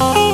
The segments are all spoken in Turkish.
Oh.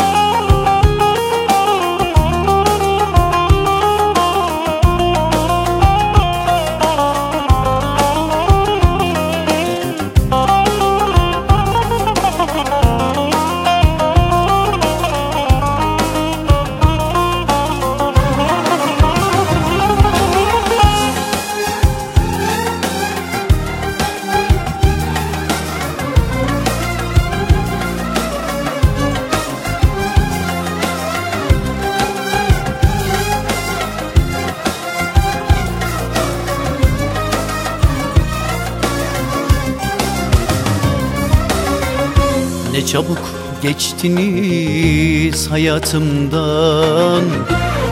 Ne çabuk geçtiniz hayatımdan.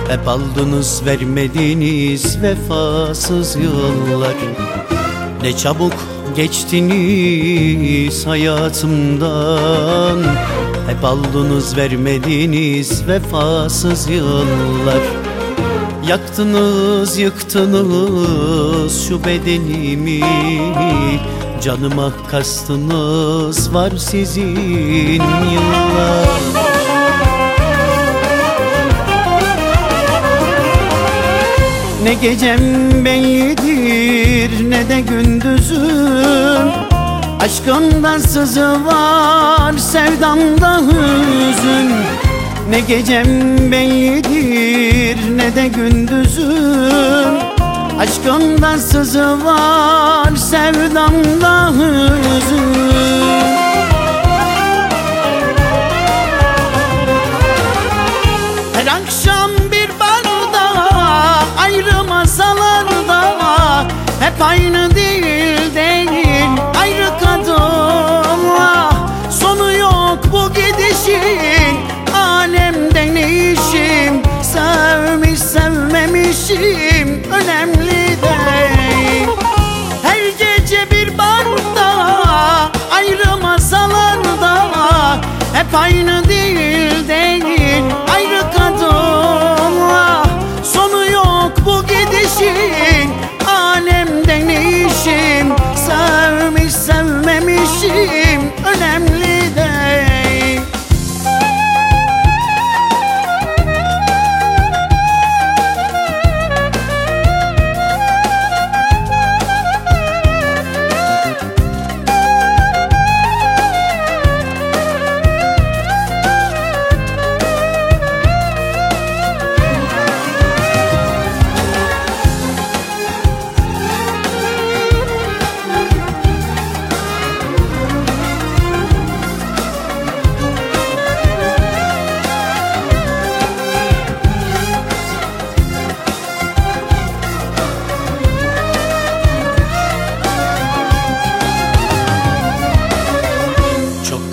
Hep aldınız vermediniz vefasız yıllar. Ne çabuk geçtiniz hayatımdan. Hep aldınız vermediniz vefasız yıllar. Yaktınız yıktınız şu bedenimi Canıma kastınız var sizin yıllar. Ne gecem bellidir ne de gündüzüm. Aşkımda sızı var sevdamda hüzün. Ne gecem bellidir ne de gündüzüm. Aşkımda sızı var sevdamda aynı değil değil. Ayrı kadınla Sonu yok bu gidişin. Alemde ne işim? Sevmiş sevmemişim. Önemli değil. Her gece bir barda ayrı masalarda. Hep aynı değil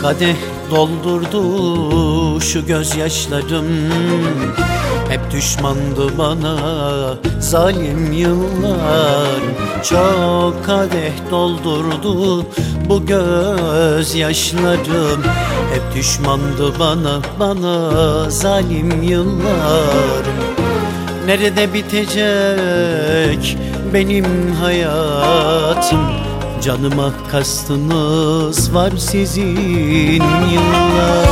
kadeh doldurdu şu gözyaşlarım. Hep düşmandı bana zalim yıllar. Çok kadeh doldurdu bu gözyaşlarım. Hep düşmandı bana bana zalim yıllarım Nerede bitecek benim hayatım Canıma kastınız var sizin yıllar.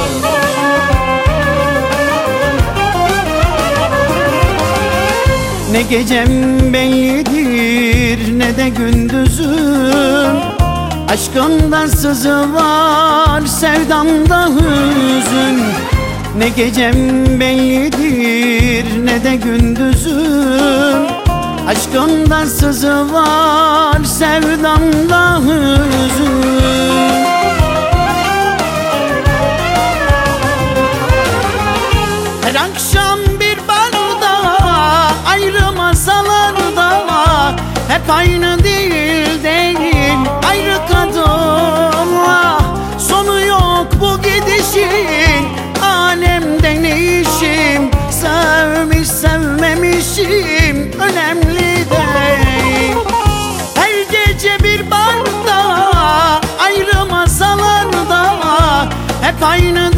Ne gecem bellidir ne de gündüzüm. Aşkımda sızı var sevdamda hüzün. Ne gecem bellidir ne de gündüzüm Aşkımda sızı var sevdamda hüzün. Her akşam bir barda ayrı masalarda Hep aynı değil ayrı